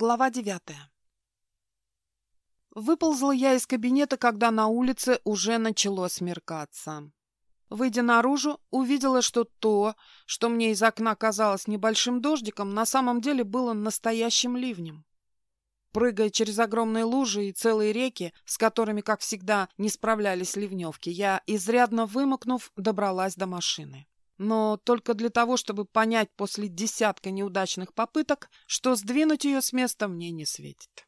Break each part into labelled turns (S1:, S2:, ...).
S1: Глава девятая. Выползла я из кабинета, когда на улице уже начало смеркаться. Выйдя наружу, увидела, что то, что мне из окна казалось небольшим дождиком, на самом деле было настоящим ливнем. Прыгая через огромные лужи и целые реки, с которыми, как всегда, не справлялись ливневки, я, изрядно вымокнув, добралась до машины но только для того, чтобы понять после десятка неудачных попыток, что сдвинуть ее с места мне не светит.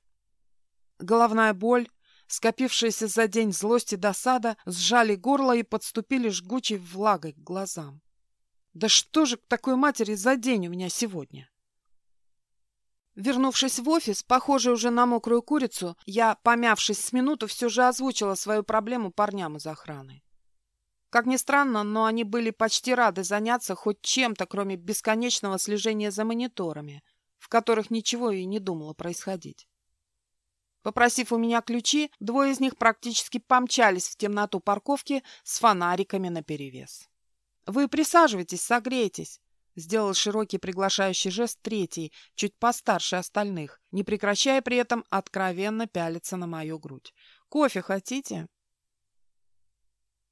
S1: Головная боль, скопившаяся за день злость и досада, сжали горло и подступили жгучей влагой к глазам. Да что же к такой матери за день у меня сегодня? Вернувшись в офис, похожий уже на мокрую курицу, я, помявшись с минуту, все же озвучила свою проблему парням из охраны. Как ни странно, но они были почти рады заняться хоть чем-то, кроме бесконечного слежения за мониторами, в которых ничего и не думало происходить. Попросив у меня ключи, двое из них практически помчались в темноту парковки с фонариками наперевес. «Вы присаживайтесь, согрейтесь», — сделал широкий приглашающий жест третий, чуть постарше остальных, не прекращая при этом откровенно пялиться на мою грудь. «Кофе хотите?»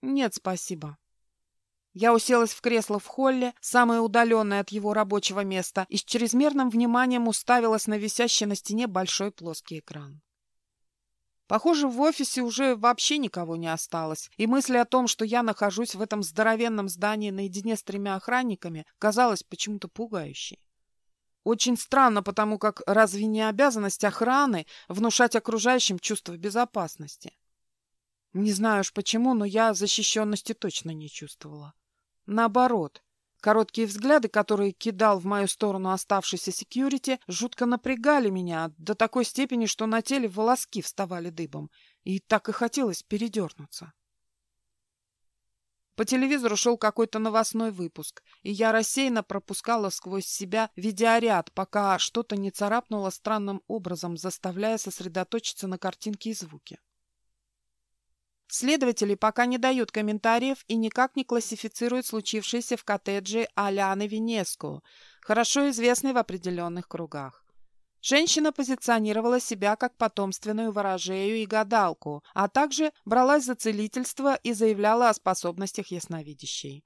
S1: «Нет, спасибо». Я уселась в кресло в холле, самое удаленное от его рабочего места, и с чрезмерным вниманием уставилась на висящий на стене большой плоский экран. Похоже, в офисе уже вообще никого не осталось, и мысль о том, что я нахожусь в этом здоровенном здании наедине с тремя охранниками, казалась почему-то пугающей. Очень странно, потому как разве не обязанность охраны внушать окружающим чувство безопасности? Не знаю уж почему, но я защищенности точно не чувствовала. Наоборот, короткие взгляды, которые кидал в мою сторону оставшийся секьюрити, жутко напрягали меня до такой степени, что на теле волоски вставали дыбом, и так и хотелось передернуться. По телевизору шел какой-то новостной выпуск, и я рассеянно пропускала сквозь себя видеоряд, пока что-то не царапнуло странным образом, заставляя сосредоточиться на картинке и звуке. Следователи пока не дают комментариев и никак не классифицируют случившееся в коттедже Аляны Венеску, хорошо известной в определенных кругах. Женщина позиционировала себя как потомственную ворожею и гадалку, а также бралась за целительство и заявляла о способностях ясновидящей.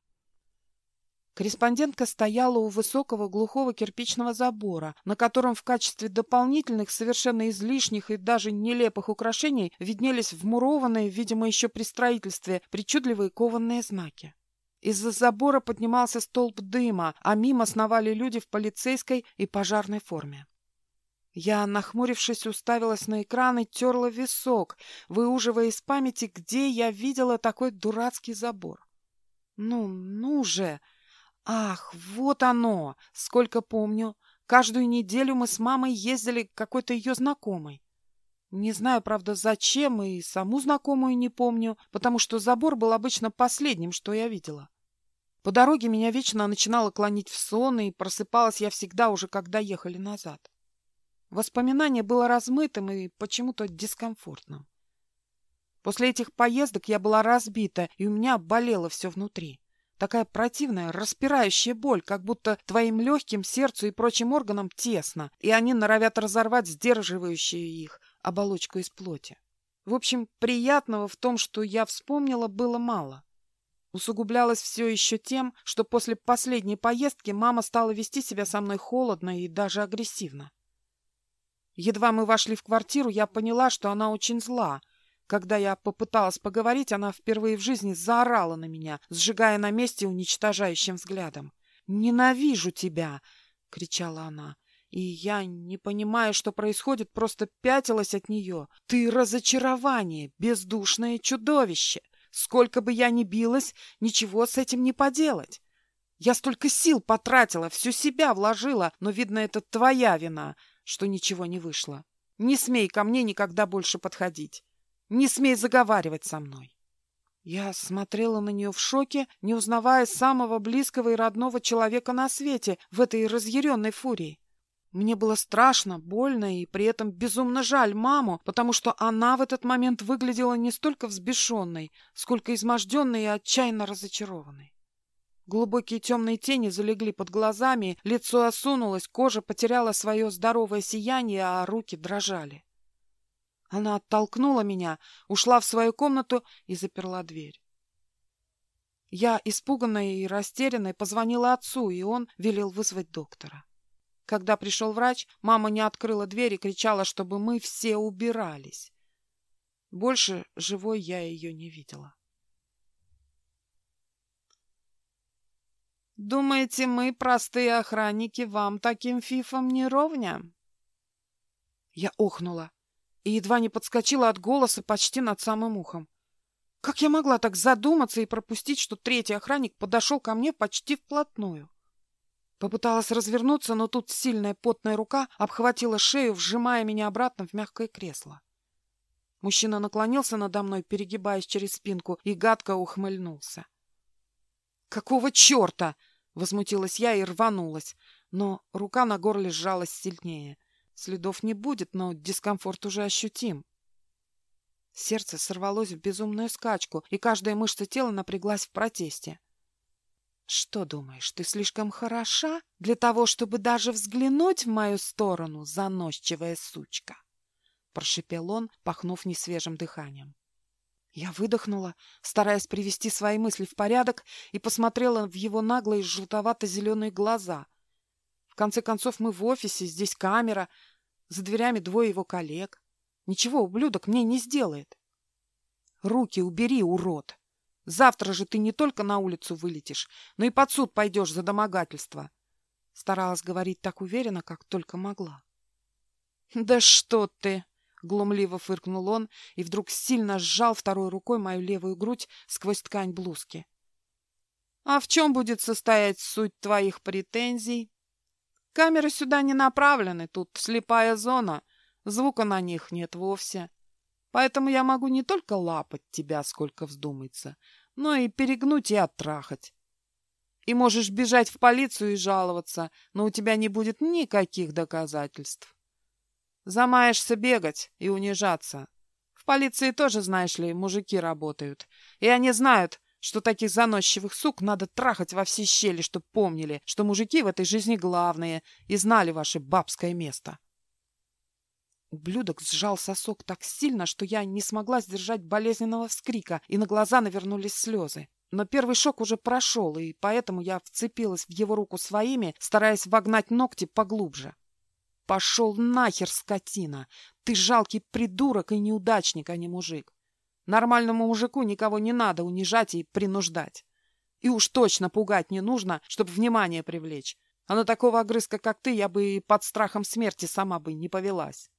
S1: Корреспондентка стояла у высокого глухого кирпичного забора, на котором в качестве дополнительных, совершенно излишних и даже нелепых украшений виднелись вмурованные, видимо, еще при строительстве, причудливые кованные знаки. Из-за забора поднимался столб дыма, а мимо сновали люди в полицейской и пожарной форме. Я, нахмурившись, уставилась на экран и терла висок, выуживая из памяти, где я видела такой дурацкий забор. «Ну, ну же!» Ах, вот оно! Сколько помню, каждую неделю мы с мамой ездили к какой-то ее знакомой. Не знаю, правда, зачем, и саму знакомую не помню, потому что забор был обычно последним, что я видела. По дороге меня вечно начинало клонить в сон, и просыпалась я всегда уже, когда ехали назад. Воспоминание было размытым и почему-то дискомфортным. После этих поездок я была разбита, и у меня болело все внутри. Такая противная, распирающая боль, как будто твоим легким, сердцу и прочим органам тесно, и они норовят разорвать сдерживающую их оболочку из плоти. В общем, приятного в том, что я вспомнила, было мало. Усугублялось все еще тем, что после последней поездки мама стала вести себя со мной холодно и даже агрессивно. Едва мы вошли в квартиру, я поняла, что она очень зла — когда я попыталась поговорить, она впервые в жизни заорала на меня, сжигая на месте уничтожающим взглядом. «Ненавижу тебя!» — кричала она. И я, не понимая, что происходит, просто пятилась от нее. «Ты разочарование, бездушное чудовище! Сколько бы я ни билась, ничего с этим не поделать!» Я столько сил потратила, всю себя вложила, но, видно, это твоя вина, что ничего не вышло. Не смей ко мне никогда больше подходить. Не смей заговаривать со мной. Я смотрела на нее в шоке, не узнавая самого близкого и родного человека на свете в этой разъяренной фурии. Мне было страшно, больно и при этом безумно жаль маму, потому что она в этот момент выглядела не столько взбешенной, сколько изможденной и отчаянно разочарованной. Глубокие темные тени залегли под глазами, лицо осунулось, кожа потеряла свое здоровое сияние, а руки дрожали. Она оттолкнула меня, ушла в свою комнату и заперла дверь. Я, испуганная и растерянная, позвонила отцу, и он велел вызвать доктора. Когда пришел врач, мама не открыла дверь и кричала, чтобы мы все убирались. Больше живой я ее не видела. «Думаете, мы, простые охранники, вам таким фифом не ровня?» Я охнула и едва не подскочила от голоса почти над самым ухом. Как я могла так задуматься и пропустить, что третий охранник подошел ко мне почти вплотную? Попыталась развернуться, но тут сильная потная рука обхватила шею, вжимая меня обратно в мягкое кресло. Мужчина наклонился надо мной, перегибаясь через спинку, и гадко ухмыльнулся. «Какого черта?» — возмутилась я и рванулась, но рука на горле сжалась сильнее. Следов не будет, но дискомфорт уже ощутим. Сердце сорвалось в безумную скачку, и каждая мышца тела напряглась в протесте. «Что думаешь, ты слишком хороша для того, чтобы даже взглянуть в мою сторону, заносчивая сучка?» Прошипел он, пахнув несвежим дыханием. Я выдохнула, стараясь привести свои мысли в порядок, и посмотрела в его наглые желтовато-зеленые глаза. В конце концов, мы в офисе, здесь камера, за дверями двое его коллег. Ничего ублюдок мне не сделает. Руки убери, урод. Завтра же ты не только на улицу вылетишь, но и под суд пойдешь за домогательство. Старалась говорить так уверенно, как только могла. Да что ты! Глумливо фыркнул он и вдруг сильно сжал второй рукой мою левую грудь сквозь ткань блузки. А в чем будет состоять суть твоих претензий? Камеры сюда не направлены, тут слепая зона, звука на них нет вовсе. Поэтому я могу не только лапать тебя, сколько вздумается, но и перегнуть и оттрахать. И можешь бежать в полицию и жаловаться, но у тебя не будет никаких доказательств. Замаешься бегать и унижаться. В полиции тоже, знаешь ли, мужики работают. И они знают, что таких заносчивых сук надо трахать во все щели, чтоб помнили, что мужики в этой жизни главные и знали ваше бабское место. Ублюдок сжал сосок так сильно, что я не смогла сдержать болезненного вскрика, и на глаза навернулись слезы. Но первый шок уже прошел, и поэтому я вцепилась в его руку своими, стараясь вогнать ногти поглубже. «Пошел нахер, скотина! Ты жалкий придурок и неудачник, а не мужик. Нормальному мужику никого не надо унижать и принуждать. И уж точно пугать не нужно, чтобы внимание привлечь. А на такого огрызка, как ты, я бы и под страхом смерти сама бы не повелась.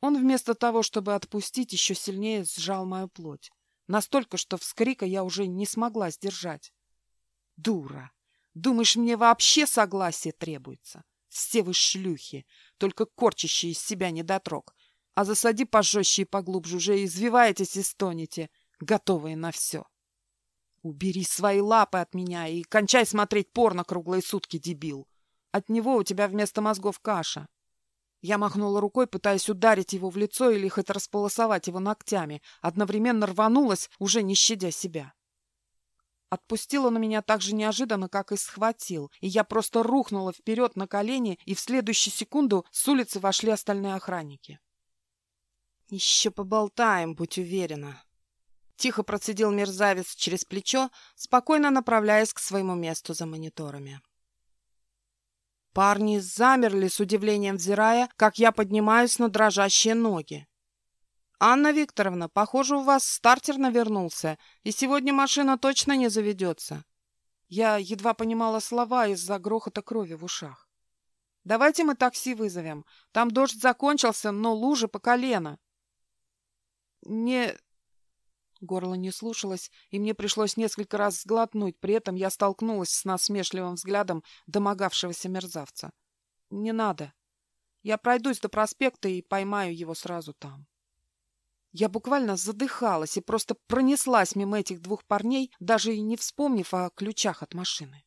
S1: Он вместо того, чтобы отпустить, еще сильнее сжал мою плоть. Настолько, что вскрика я уже не смогла сдержать. Дура! Думаешь, мне вообще согласие требуется? Все вы шлюхи, только корчащие из себя недотрог. А засади пожестче и поглубже, уже извиваетесь и стонете, готовые на все. Убери свои лапы от меня и кончай смотреть порно круглые сутки, дебил. От него у тебя вместо мозгов каша. Я махнула рукой, пытаясь ударить его в лицо или хоть располосовать его ногтями, одновременно рванулась, уже не щадя себя. Отпустил он меня так же неожиданно, как и схватил, и я просто рухнула вперед на колени, и в следующую секунду с улицы вошли остальные охранники. «Еще поболтаем, будь уверена». Тихо процедил мерзавец через плечо, спокойно направляясь к своему месту за мониторами. Парни замерли с удивлением, взирая, как я поднимаюсь на дрожащие ноги. «Анна Викторовна, похоже, у вас стартер навернулся, и сегодня машина точно не заведется». Я едва понимала слова из-за грохота крови в ушах. «Давайте мы такси вызовем. Там дождь закончился, но лужи по колено». «Не...» Горло не слушалось, и мне пришлось несколько раз сглотнуть. При этом я столкнулась с насмешливым взглядом домогавшегося мерзавца. «Не надо. Я пройдусь до проспекта и поймаю его сразу там». Я буквально задыхалась и просто пронеслась мимо этих двух парней, даже и не вспомнив о ключах от машины.